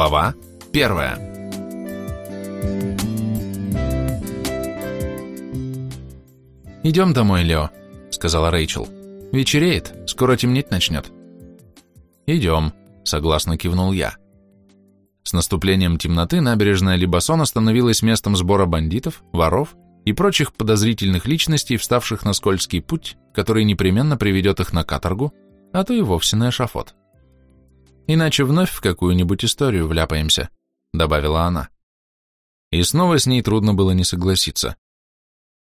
Глава первая. «Идем домой, Лео», — сказала Рэйчел. «Вечереет, скоро темнеть начнет». «Идем», — согласно кивнул я. С наступлением темноты набережная Либасон становилась местом сбора бандитов, воров и прочих подозрительных личностей, вставших на скользкий путь, который непременно приведет их на каторгу, а то и вовсе на эшафот. Иначе вновь в какую-нибудь историю вляпаемся, добавила она. И снова с ней трудно было не согласиться.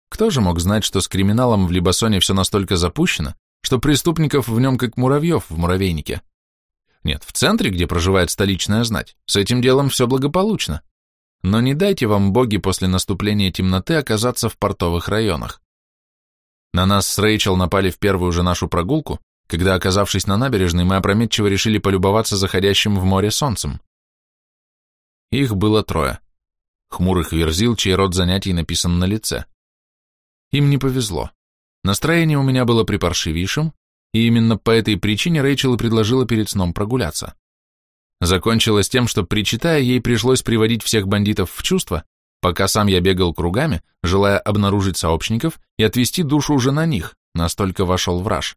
Кто же мог знать, что с криминалом в Либасоне все настолько запущено, что преступников в нем как муравьев в муравейнике? Нет, в центре, где проживает столичная знать, с этим делом все благополучно. Но не дайте вам, боги, после наступления темноты оказаться в портовых районах. На нас с Рэйчел напали в первую же нашу прогулку, когда, оказавшись на набережной, мы опрометчиво решили полюбоваться заходящим в море солнцем. Их было трое. Хмурых верзил, чей род занятий написан на лице. Им не повезло. Настроение у меня было припаршивейшим, и именно по этой причине Рэйчел и предложила перед сном прогуляться. Закончилось тем, что, причитая, ей пришлось приводить всех бандитов в чувство, пока сам я бегал кругами, желая обнаружить сообщников и отвести душу уже на них, настолько вошел в раж.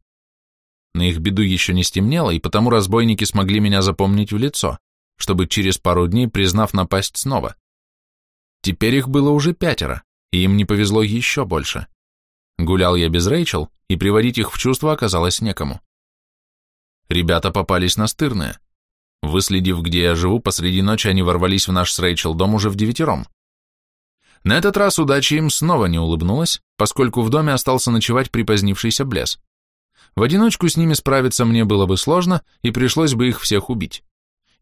На их беду еще не стемнело, и потому разбойники смогли меня запомнить в лицо, чтобы через пару дней, признав напасть снова. Теперь их было уже пятеро, и им не повезло еще больше. Гулял я без Рэйчел, и приводить их в чувство оказалось некому. Ребята попались настырные. Выследив, где я живу, посреди ночи они ворвались в наш с Рэйчел дом уже в девятером. На этот раз удача им снова не улыбнулась, поскольку в доме остался ночевать припозднившийся Блес. В одиночку с ними справиться мне было бы сложно, и пришлось бы их всех убить.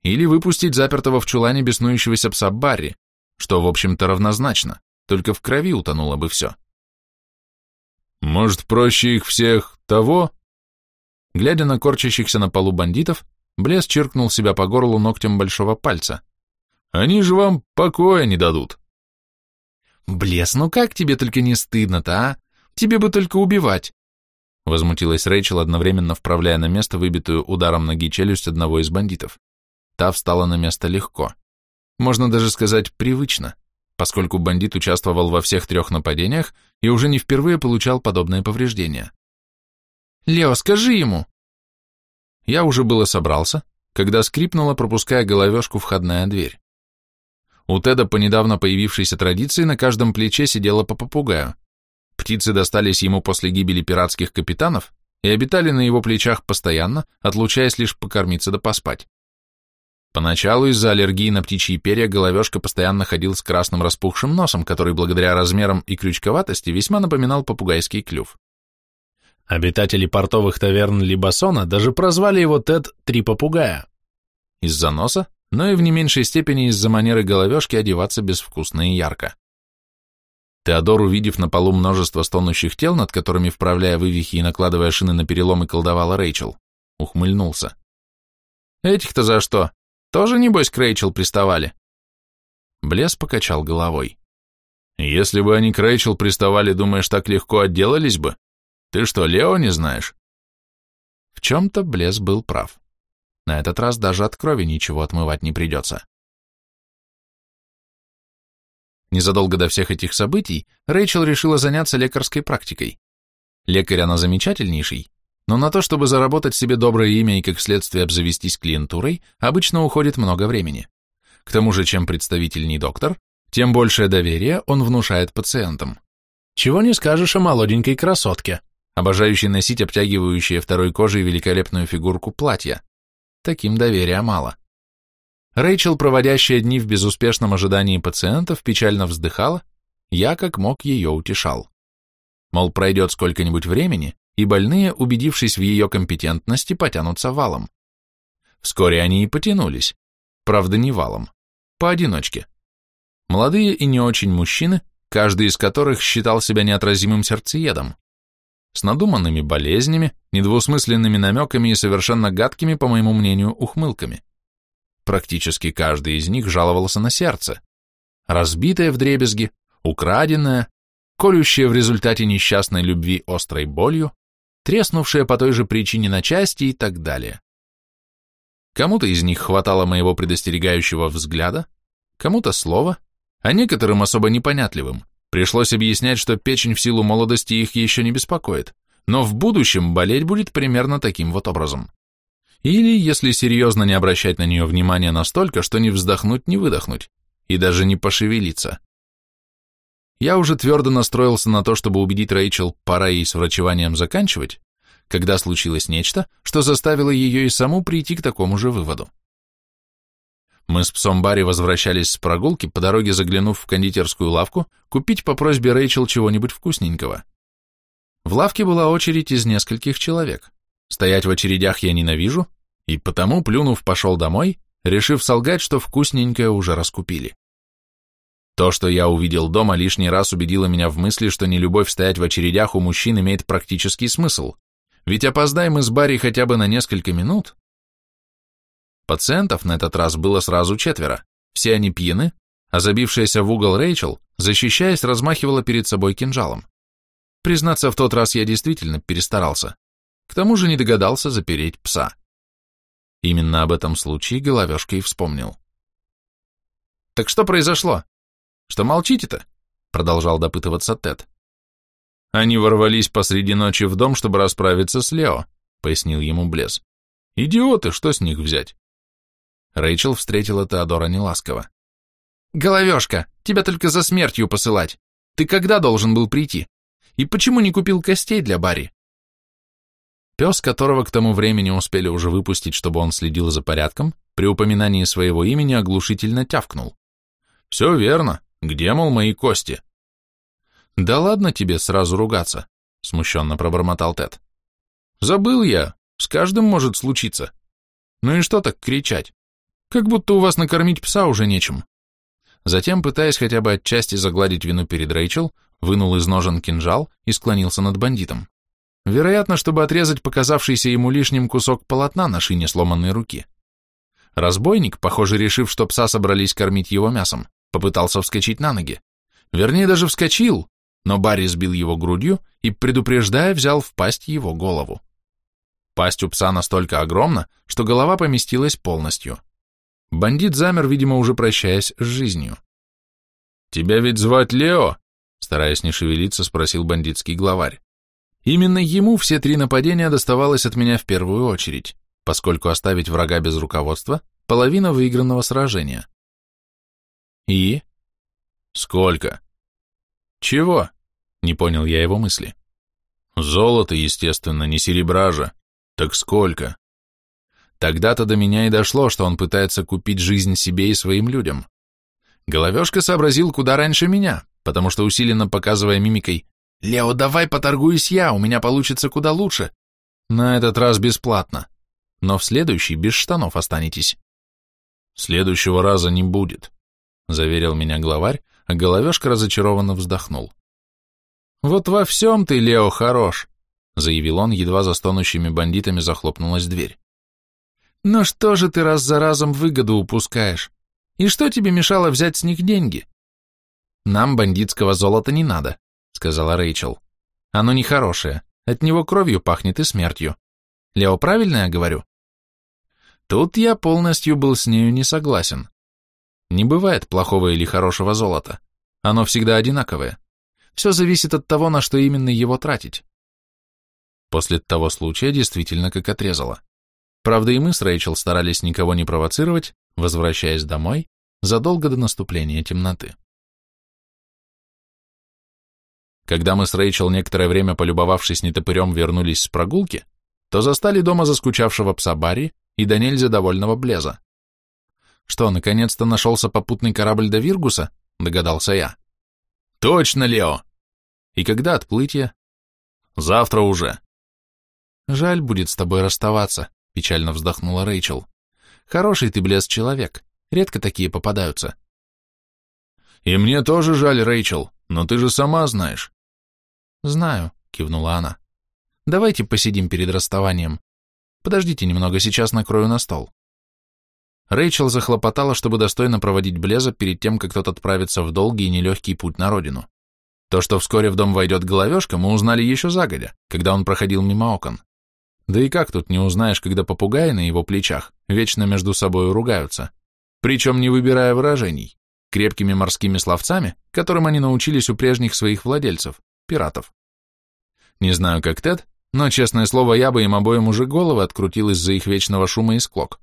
Или выпустить запертого в чулане беснующегося пса Барри, что, в общем-то, равнозначно, только в крови утонуло бы все. «Может, проще их всех того?» Глядя на корчащихся на полу бандитов, Блес черкнул себя по горлу ногтем большого пальца. «Они же вам покоя не дадут!» «Блес, ну как тебе только не стыдно-то, а? Тебе бы только убивать!» Возмутилась Рэйчел, одновременно вправляя на место выбитую ударом ноги челюсть одного из бандитов. Та встала на место легко. Можно даже сказать, привычно, поскольку бандит участвовал во всех трех нападениях и уже не впервые получал подобные повреждения. «Лео, скажи ему!» Я уже было собрался, когда скрипнула, пропуская головешку входная дверь. У Теда по недавно появившейся традиции на каждом плече сидела по попугаю. Птицы достались ему после гибели пиратских капитанов и обитали на его плечах постоянно, отлучаясь лишь покормиться да поспать. Поначалу из-за аллергии на птичьи перья головешка постоянно ходил с красным распухшим носом, который благодаря размерам и крючковатости весьма напоминал попугайский клюв. Обитатели портовых таверн Либасона даже прозвали его Тед «Три попугая». Из-за носа, но и в не меньшей степени из-за манеры головешки одеваться безвкусно и ярко. Теодор, увидев на полу множество стонущих тел, над которыми, вправляя вывихи и накладывая шины на переломы, колдовала Рэйчел, ухмыльнулся. «Этих-то за что? Тоже, небось, к Рэйчел приставали?» Блес покачал головой. «Если бы они к Рэйчел приставали, думаешь, так легко отделались бы? Ты что, Лео не знаешь?» В чем-то Блес был прав. На этот раз даже от крови ничего отмывать не придется. Незадолго до всех этих событий Рэйчел решила заняться лекарской практикой. Лекарь она замечательнейший, но на то, чтобы заработать себе доброе имя и как следствие обзавестись клиентурой, обычно уходит много времени. К тому же, чем представительней доктор, тем большее доверие он внушает пациентам. Чего не скажешь о молоденькой красотке, обожающей носить обтягивающие второй кожей великолепную фигурку платья. Таким доверия мало. Рэйчел, проводящая дни в безуспешном ожидании пациентов, печально вздыхала, я как мог ее утешал. Мол, пройдет сколько-нибудь времени, и больные, убедившись в ее компетентности, потянутся валом. Вскоре они и потянулись, правда не валом, поодиночке. Молодые и не очень мужчины, каждый из которых считал себя неотразимым сердцеедом, с надуманными болезнями, недвусмысленными намеками и совершенно гадкими, по моему мнению, ухмылками. Практически каждый из них жаловался на сердце. Разбитое вдребезги, украденное, колющее в результате несчастной любви острой болью, треснувшее по той же причине на части и так далее. Кому-то из них хватало моего предостерегающего взгляда, кому-то слова, а некоторым особо непонятливым пришлось объяснять, что печень в силу молодости их еще не беспокоит, но в будущем болеть будет примерно таким вот образом. Или, если серьезно не обращать на нее внимания настолько, что не вздохнуть, не выдохнуть, и даже не пошевелиться. Я уже твердо настроился на то, чтобы убедить Рэйчел, пора ей с врачеванием заканчивать, когда случилось нечто, что заставило ее и саму прийти к такому же выводу. Мы с псом Барри возвращались с прогулки, по дороге заглянув в кондитерскую лавку, купить по просьбе Рэйчел чего-нибудь вкусненького. В лавке была очередь из нескольких человек. Стоять в очередях я ненавижу, и потому, плюнув, пошел домой, решив солгать, что вкусненькое уже раскупили. То, что я увидел дома, лишний раз убедило меня в мысли, что нелюбовь стоять в очередях у мужчин имеет практический смысл. Ведь опоздаем мы с хотя бы на несколько минут. Пациентов на этот раз было сразу четверо. Все они пьяны, а забившаяся в угол Рэйчел, защищаясь, размахивала перед собой кинжалом. Признаться, в тот раз я действительно перестарался. К тому же не догадался запереть пса. Именно об этом случае Головешка и вспомнил. «Так что произошло? Что молчите-то?» Продолжал допытываться Тед. Они ворвались посреди ночи в дом, чтобы расправиться с Лео, пояснил ему Блес. Идиоты, что с них взять? Рэйчел встретила Теодора неласково. Головешка, тебя только за смертью посылать. Ты когда должен был прийти? И почему не купил костей для Барри? Пес, которого к тому времени успели уже выпустить, чтобы он следил за порядком, при упоминании своего имени оглушительно тявкнул. «Все верно. Где, мол, мои кости?» «Да ладно тебе сразу ругаться», — смущенно пробормотал Тед. «Забыл я. С каждым может случиться. Ну и что так кричать? Как будто у вас накормить пса уже нечем». Затем, пытаясь хотя бы отчасти загладить вину перед Рэйчел, вынул из ножен кинжал и склонился над бандитом. Вероятно, чтобы отрезать показавшийся ему лишним кусок полотна на шине сломанной руки. Разбойник, похоже, решив, что пса собрались кормить его мясом, попытался вскочить на ноги. Вернее, даже вскочил, но Барри сбил его грудью и, предупреждая, взял в пасть его голову. Пасть у пса настолько огромна, что голова поместилась полностью. Бандит замер, видимо, уже прощаясь с жизнью. «Тебя ведь звать Лео?» Стараясь не шевелиться, спросил бандитский главарь. Именно ему все три нападения доставалось от меня в первую очередь, поскольку оставить врага без руководства – половина выигранного сражения. И? Сколько? Чего? Не понял я его мысли. Золото, естественно, не серебра же. Так сколько? Тогда-то до меня и дошло, что он пытается купить жизнь себе и своим людям. Головешка сообразил куда раньше меня, потому что усиленно показывая мимикой «Лео, давай поторгуюсь я, у меня получится куда лучше». На этот раз бесплатно, но в следующий без штанов останетесь. Следующего раза не будет, заверил меня главарь, а головешка разочарованно вздохнул. «Вот во всем ты, Лео, хорош», — заявил он, едва за стонущими бандитами захлопнулась дверь. «Но что же ты раз за разом выгоду упускаешь? И что тебе мешало взять с них деньги?» «Нам бандитского золота не надо», — сказала Рэйчел. «Оно нехорошее, от него кровью пахнет и смертью. Лео, правильно я говорю?» Тут я полностью был с нею не согласен. Не бывает плохого или хорошего золота. Оно всегда одинаковое. Все зависит от того, на что именно его тратить. После того случая действительно как отрезало. Правда, и мы с Рэйчел старались никого не провоцировать, возвращаясь домой задолго до наступления темноты. Когда мы с Рэйчел некоторое время полюбовавшись нетопырем вернулись с прогулки, то застали дома заскучавшего пса Барри и до нельзя довольного Блеза. Что, наконец-то нашелся попутный корабль до Виргуса? Догадался я. Точно, Лео! И когда отплытие? Завтра уже. Жаль будет с тобой расставаться, печально вздохнула Рэйчел. Хороший ты, Блез, человек. Редко такие попадаются. И мне тоже жаль, Рэйчел, но ты же сама знаешь. Знаю, кивнула она. Давайте посидим перед расставанием. Подождите немного, сейчас накрою на стол. Рэйчел захлопотала, чтобы достойно проводить Блеза перед тем, как тот отправится в долгий и нелегкий путь на родину. То, что вскоре в дом войдет головешка, мы узнали еще загодя, когда он проходил мимо окон. Да и как тут не узнаешь, когда попугаи на его плечах вечно между собой ругаются, причем не выбирая выражений, крепкими морскими словцами, которым они научились у прежних своих владельцев, пиратов. Не знаю, как Тед, но, честное слово, я бы им обоим уже головы открутил из-за их вечного шума и склок.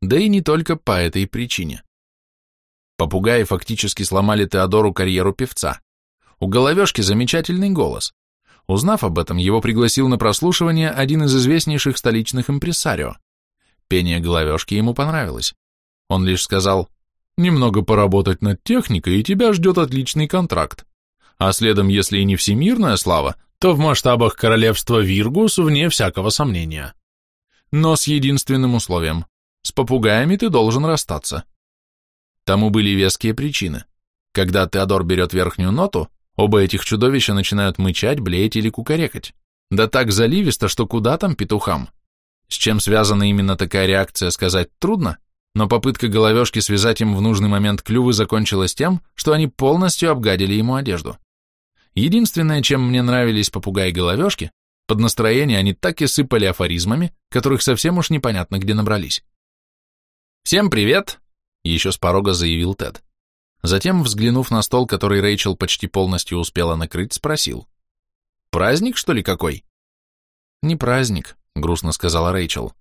Да и не только по этой причине. Попугаи фактически сломали Теодору карьеру певца. У головешки замечательный голос. Узнав об этом, его пригласил на прослушивание один из известнейших столичных импресарио. Пение головешки ему понравилось. Он лишь сказал, «Немного поработать над техникой, и тебя ждет отличный контракт. А следом, если и не всемирная слава, то в масштабах королевства Виргус вне всякого сомнения. Но с единственным условием. С попугаями ты должен расстаться». Тому были веские причины. Когда Теодор берет верхнюю ноту, Оба этих чудовища начинают мычать, блеять или кукарекать. Да так заливисто, что куда там петухам. С чем связана именно такая реакция, сказать трудно, но попытка головешки связать им в нужный момент клювы закончилась тем, что они полностью обгадили ему одежду. Единственное, чем мне нравились попугаи-головешки, под настроение они так и сыпали афоризмами, которых совсем уж непонятно где набрались. «Всем привет!» — еще с порога заявил Тед. Затем, взглянув на стол, который Рэйчел почти полностью успела накрыть, спросил. «Праздник, что ли, какой?» «Не праздник», — грустно сказала Рэйчел.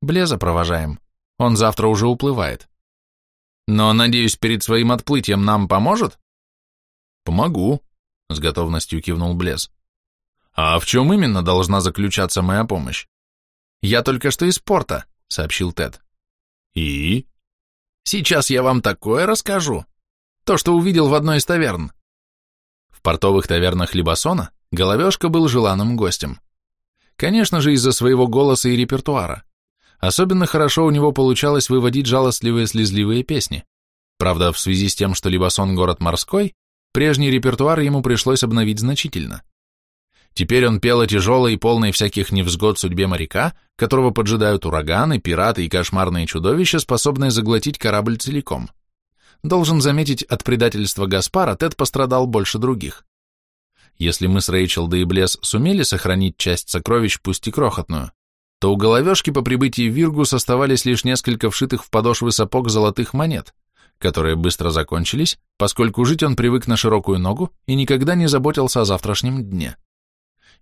«Блеза провожаем. Он завтра уже уплывает». «Но, надеюсь, перед своим отплытием нам поможет?» «Помогу», — с готовностью кивнул Блез. «А в чем именно должна заключаться моя помощь?» «Я только что из порта», — сообщил Тед. «И?» «Сейчас я вам такое расскажу», то, что увидел в одной из таверн. В портовых тавернах Либасона Головешка был желанным гостем. Конечно же, из-за своего голоса и репертуара. Особенно хорошо у него получалось выводить жалостливые слезливые песни. Правда, в связи с тем, что Либасон город морской, прежний репертуар ему пришлось обновить значительно. Теперь он пел о тяжелой и полной всяких невзгод судьбе моряка, которого поджидают ураганы, пираты и кошмарные чудовища, способные заглотить корабль целиком. Должен заметить, от предательства Гаспара Тед пострадал больше других. Если мы с Рэйчел да и Блес сумели сохранить часть сокровищ, пусть и крохотную, то у головешки по прибытии в Виргус оставались лишь несколько вшитых в подошвы сапог золотых монет, которые быстро закончились, поскольку жить он привык на широкую ногу и никогда не заботился о завтрашнем дне.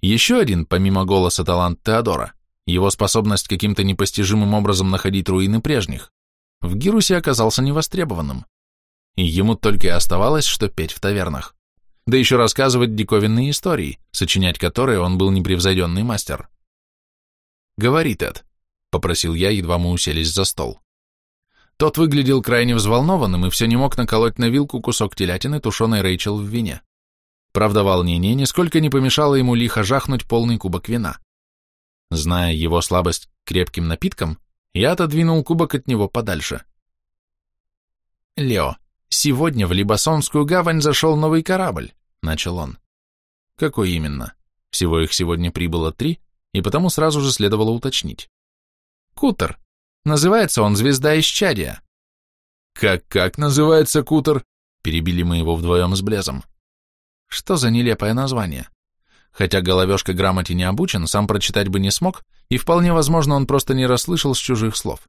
Еще один, помимо голоса, талант Теодора, его способность каким-то непостижимым образом находить руины прежних, в Гирусе оказался невостребованным и ему только и оставалось, что петь в тавернах. Да еще рассказывать диковинные истории, сочинять которые он был непревзойденный мастер. «Говори, Тед», — попросил я, едва мы уселись за стол. Тот выглядел крайне взволнованным и все не мог наколоть на вилку кусок телятины, тушеной Рэйчел в вине. Правда, волнение нисколько не помешало ему лихо жахнуть полный кубок вина. Зная его слабость к крепким напиткам, я отодвинул кубок от него подальше. «Лео, «Сегодня в Либасонскую гавань зашел новый корабль», — начал он. «Какой именно? Всего их сегодня прибыло три, и потому сразу же следовало уточнить. Кутер. Называется он «Звезда исчадия». «Как-как называется кутер?» — перебили мы его вдвоем с Блезом. Что за нелепое название? Хотя головешка грамоте не обучен, сам прочитать бы не смог, и вполне возможно, он просто не расслышал с чужих слов.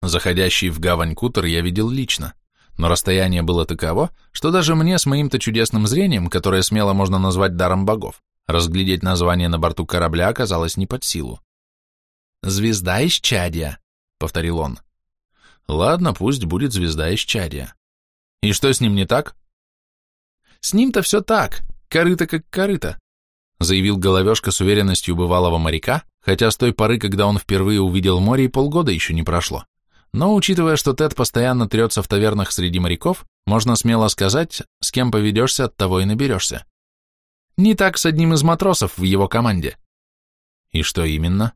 Заходящий в гавань кутер я видел лично но расстояние было таково, что даже мне с моим-то чудесным зрением, которое смело можно назвать даром богов, разглядеть название на борту корабля оказалось не под силу. «Звезда из Чадия», — повторил он. «Ладно, пусть будет звезда из Чадия. И что с ним не так?» «С ним-то все так, корыто как корыто», — заявил Головешка с уверенностью бывалого моряка, хотя с той поры, когда он впервые увидел море, и полгода еще не прошло. Но, учитывая, что Тед постоянно трется в тавернах среди моряков, можно смело сказать, с кем поведешься, от того и наберешься. Не так с одним из матросов в его команде. И что именно?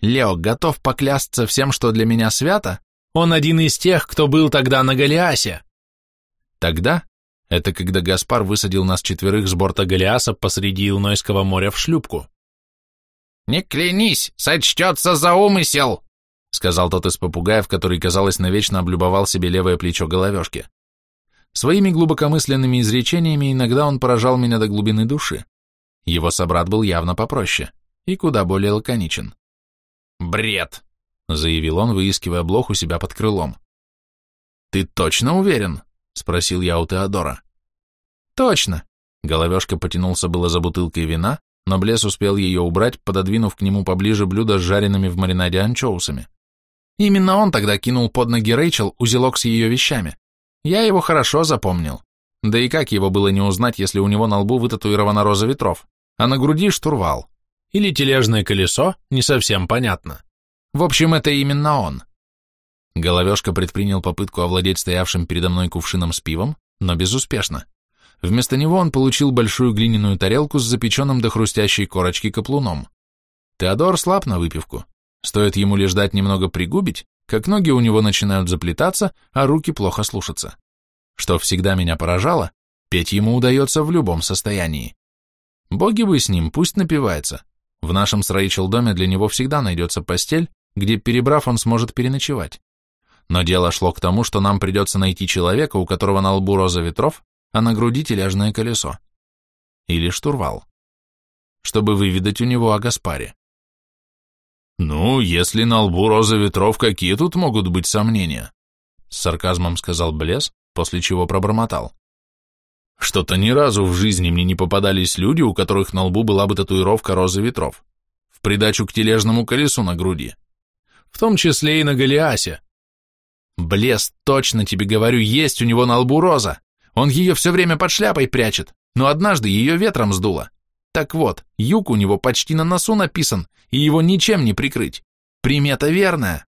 Лео готов поклясться всем, что для меня свято? Он один из тех, кто был тогда на Голиасе. Тогда? Это когда Гаспар высадил нас четверых с борта Голиаса посреди Илнойского моря в шлюпку. «Не клянись, сочтется за умысел!» — сказал тот из попугаев, который, казалось, навечно облюбовал себе левое плечо головешки. Своими глубокомысленными изречениями иногда он поражал меня до глубины души. Его собрат был явно попроще, и куда более лаконичен. «Бред!» — заявил он, выискивая блох у себя под крылом. «Ты точно уверен?» — спросил я у Теодора. «Точно!» — Головешка потянулся было за бутылкой вина, но Блес успел ее убрать, пододвинув к нему поближе блюдо с жареными в маринаде анчоусами. Именно он тогда кинул под ноги Рэйчел узелок с ее вещами. Я его хорошо запомнил. Да и как его было не узнать, если у него на лбу вытатуирована роза ветров, а на груди штурвал? Или тележное колесо, не совсем понятно. В общем, это именно он. Головешка предпринял попытку овладеть стоявшим передо мной кувшином с пивом, но безуспешно. Вместо него он получил большую глиняную тарелку с запеченным до хрустящей корочки каплуном. Теодор слаб на выпивку. Стоит ему лишь дать немного пригубить, как ноги у него начинают заплетаться, а руки плохо слушаться. Что всегда меня поражало, петь ему удается в любом состоянии. Боги бы с ним, пусть напивается. В нашем с Рэйчел доме для него всегда найдется постель, где, перебрав, он сможет переночевать. Но дело шло к тому, что нам придется найти человека, у которого на лбу роза ветров, а на груди тележное колесо. Или штурвал. Чтобы выведать у него о Гаспаре. «Ну, если на лбу роза ветров, какие тут могут быть сомнения?» С сарказмом сказал Блес, после чего пробормотал. «Что-то ни разу в жизни мне не попадались люди, у которых на лбу была бы татуировка розы ветров, в придачу к тележному колесу на груди, в том числе и на Голиасе. Блес, точно тебе говорю, есть у него на лбу роза. Он ее все время под шляпой прячет, но однажды ее ветром сдуло. Так вот, юг у него почти на носу написан, и его ничем не прикрыть. Примета верная.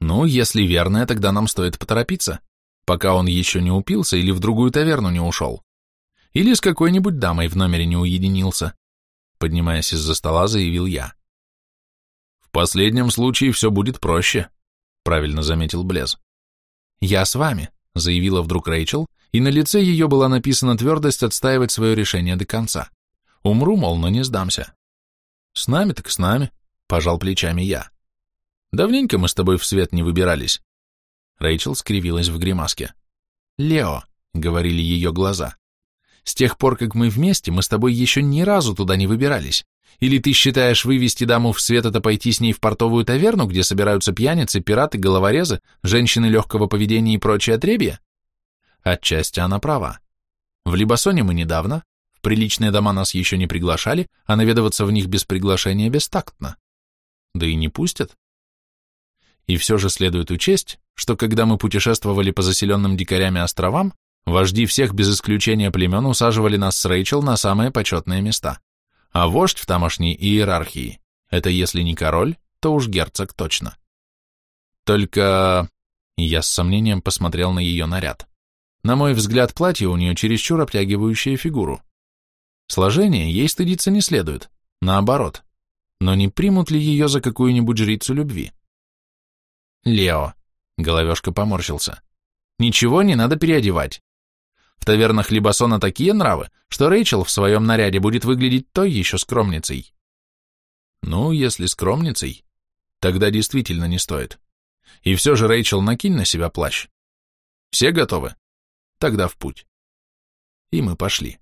Ну, если верная, тогда нам стоит поторопиться, пока он еще не упился или в другую таверну не ушел. Или с какой-нибудь дамой в номере не уединился. Поднимаясь из-за стола, заявил я. В последнем случае все будет проще, правильно заметил Блез. Я с вами, заявила вдруг Рэйчел, и на лице ее была написана твердость отстаивать свое решение до конца. Умру, мол, но не сдамся. С нами так с нами, пожал плечами я. Давненько мы с тобой в свет не выбирались. Рэйчел скривилась в гримаске. Лео, говорили ее глаза. С тех пор, как мы вместе, мы с тобой еще ни разу туда не выбирались. Или ты считаешь, вывести даму в свет это пойти с ней в портовую таверну, где собираются пьяницы, пираты, головорезы, женщины легкого поведения и прочее отребье? Отчасти она права. В Либасоне мы недавно, в приличные дома нас еще не приглашали, а наведываться в них без приглашения бестактно. Да и не пустят. И все же следует учесть, что когда мы путешествовали по заселенным дикарями островам, вожди всех без исключения племен усаживали нас с Рэйчел на самые почетные места. А вождь в тамошней иерархии – это если не король, то уж герцог точно. Только... Я с сомнением посмотрел на ее наряд. На мой взгляд, платье у нее чересчур обтягивающее фигуру. Сложение ей стыдиться не следует, наоборот. Но не примут ли ее за какую-нибудь жрицу любви? Лео, головешка поморщился, ничего не надо переодевать. В тавернах Либасона такие нравы, что Рэйчел в своем наряде будет выглядеть той еще скромницей. Ну, если скромницей, тогда действительно не стоит. И все же, Рэйчел, накинь на себя плащ. Все готовы? Тогда в путь. И мы пошли.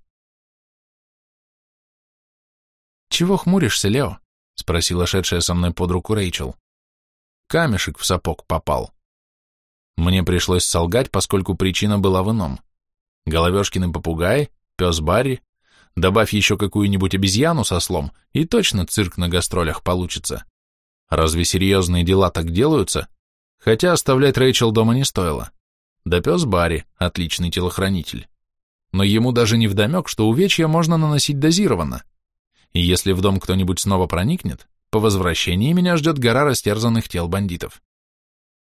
«Чего хмуришься, Лео?» — спросила шедшая со мной под руку Рэйчел. Камешек в сапог попал. Мне пришлось солгать, поскольку причина была в ином. Головешкины попугай, пес Барри, добавь еще какую-нибудь обезьяну со слом, и точно цирк на гастролях получится. Разве серьезные дела так делаются? Хотя оставлять Рэйчел дома не стоило. Да пес Барри — отличный телохранитель. Но ему даже не вдомек, что увечья можно наносить дозированно и если в дом кто-нибудь снова проникнет, по возвращении меня ждет гора растерзанных тел бандитов.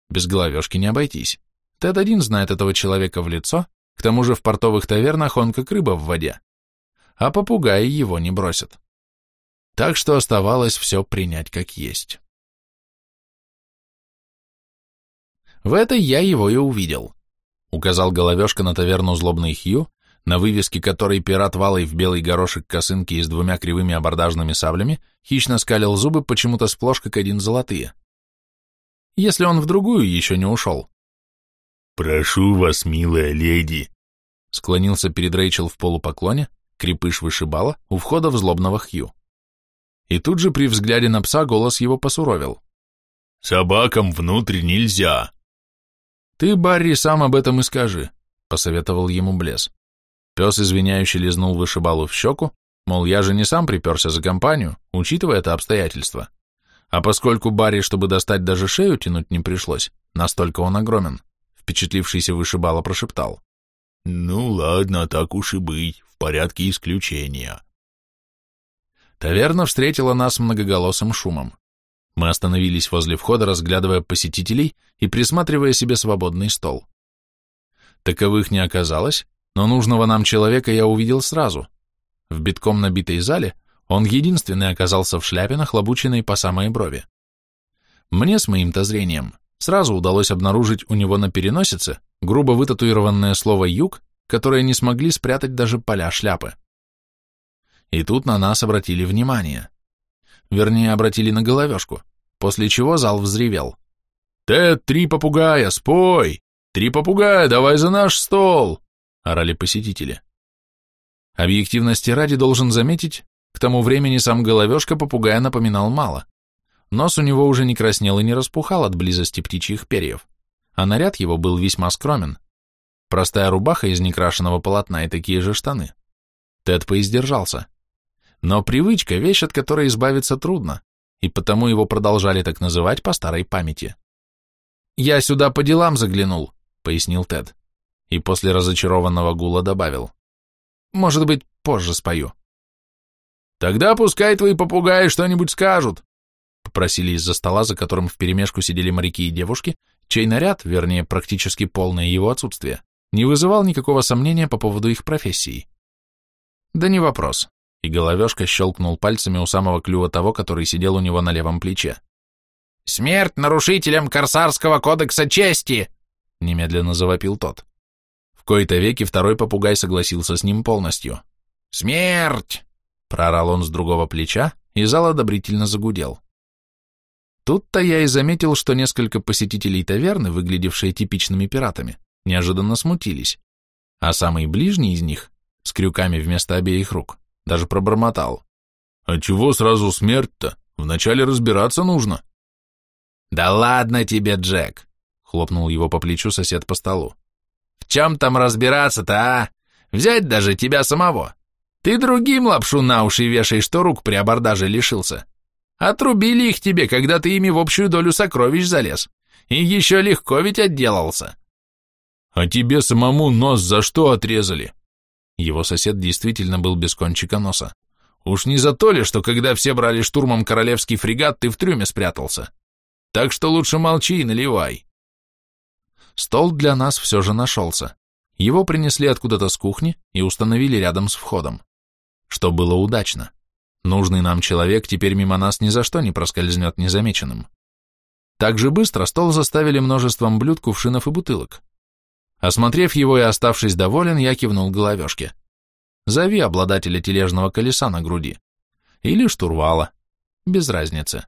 Без головешки не обойтись. Тед один знает этого человека в лицо, к тому же в портовых тавернах он как рыба в воде. А попугаи его не бросят. Так что оставалось все принять как есть. В этой я его и увидел. Указал головешка на таверну злобный Хью, на вывеске которой пират валой в белый горошек косынки и с двумя кривыми абордажными саблями хищно скалил зубы почему-то сплошь как один золотые. Если он в другую еще не ушел. «Прошу вас, милая леди», — склонился перед Рэйчел в полупоклоне, крепыш вышибала, у входа в злобного Хью. И тут же при взгляде на пса голос его посуровил. «Собакам внутрь нельзя!» «Ты, Барри, сам об этом и скажи», — посоветовал ему Блес. Пес, извиняюще лизнул вышибалу в щеку, мол, я же не сам приперся за компанию, учитывая это обстоятельство. А поскольку Барри, чтобы достать даже шею, тянуть не пришлось, настолько он огромен, впечатлившийся вышибала прошептал. «Ну ладно, так уж и быть, в порядке исключения». Таверна встретила нас многоголосым шумом. Мы остановились возле входа, разглядывая посетителей и присматривая себе свободный стол. Таковых не оказалось, но нужного нам человека я увидел сразу. В битком набитой зале он единственный оказался в шляпе, нахлобученной по самой брови. Мне с моим-то зрением сразу удалось обнаружить у него на переносице грубо вытатуированное слово «юг», которое не смогли спрятать даже поля шляпы. И тут на нас обратили внимание. Вернее, обратили на головешку, после чего зал взревел. «Тед, три попугая, спой! Три попугая, давай за наш стол!» — орали посетители. Объективности ради должен заметить, к тому времени сам головешка попугая напоминал мало. Нос у него уже не краснел и не распухал от близости птичьих перьев, а наряд его был весьма скромен. Простая рубаха из некрашенного полотна и такие же штаны. Тед поиздержался. Но привычка – вещь, от которой избавиться трудно, и потому его продолжали так называть по старой памяти. «Я сюда по делам заглянул», – пояснил Тед, и после разочарованного гула добавил. «Может быть, позже спою». «Тогда пускай твои попугаи что-нибудь скажут», попросили из-за стола, за которым вперемешку сидели моряки и девушки, чей наряд, вернее, практически полное его отсутствие, не вызывал никакого сомнения по поводу их профессии. Да не вопрос. И головешка щелкнул пальцами у самого клюва того, который сидел у него на левом плече. «Смерть нарушителям Корсарского кодекса чести!» немедленно завопил тот. Кои-то веки второй попугай согласился с ним полностью. «Смерть!» — проорал он с другого плеча, и зал одобрительно загудел. Тут-то я и заметил, что несколько посетителей таверны, выглядевшие типичными пиратами, неожиданно смутились, а самый ближний из них, с крюками вместо обеих рук, даже пробормотал. «А чего сразу смерть-то? Вначале разбираться нужно». «Да ладно тебе, Джек!» — хлопнул его по плечу сосед по столу. «В чем там разбираться-то, а? Взять даже тебя самого. Ты другим лапшу на уши вешаешь, что рук при абордаже лишился. Отрубили их тебе, когда ты ими в общую долю сокровищ залез. И еще легко ведь отделался. А тебе самому нос за что отрезали? Его сосед действительно был без кончика носа. Уж не за то ли, что когда все брали штурмом королевский фрегат, ты в трюме спрятался? Так что лучше молчи и наливай. Стол для нас все же нашелся. Его принесли откуда-то с кухни и установили рядом с входом. Что было удачно. Нужный нам человек теперь мимо нас ни за что не проскользнет незамеченным. Так же быстро стол заставили множеством блюд, кувшинов и бутылок. Осмотрев его и оставшись доволен, я кивнул головешке. Зови обладателя тележного колеса на груди. Или штурвала. Без разницы.